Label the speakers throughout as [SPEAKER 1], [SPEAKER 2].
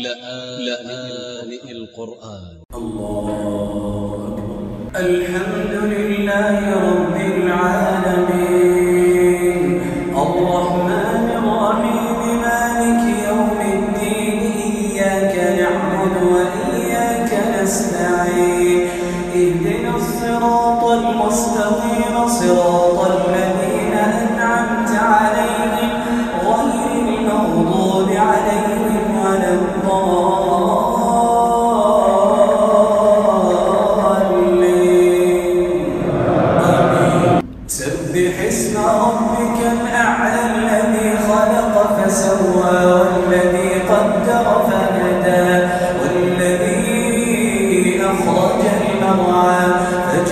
[SPEAKER 1] لآن القرآن.
[SPEAKER 2] الله أكبر. الحمد لله رب العالمين.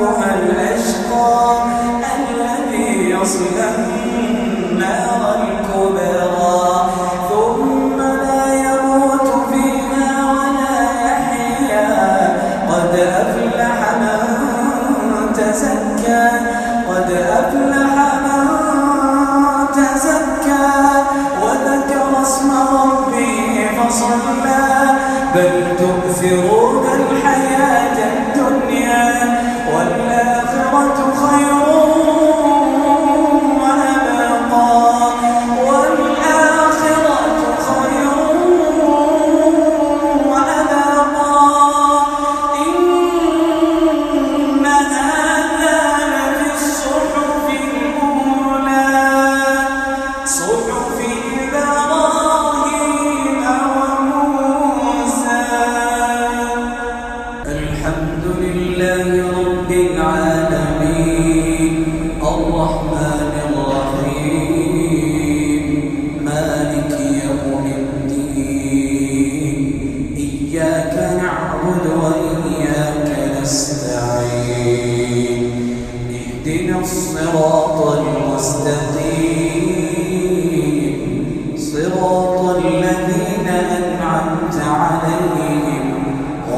[SPEAKER 2] النار الأشقى الذي يصلها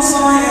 [SPEAKER 2] Messiah.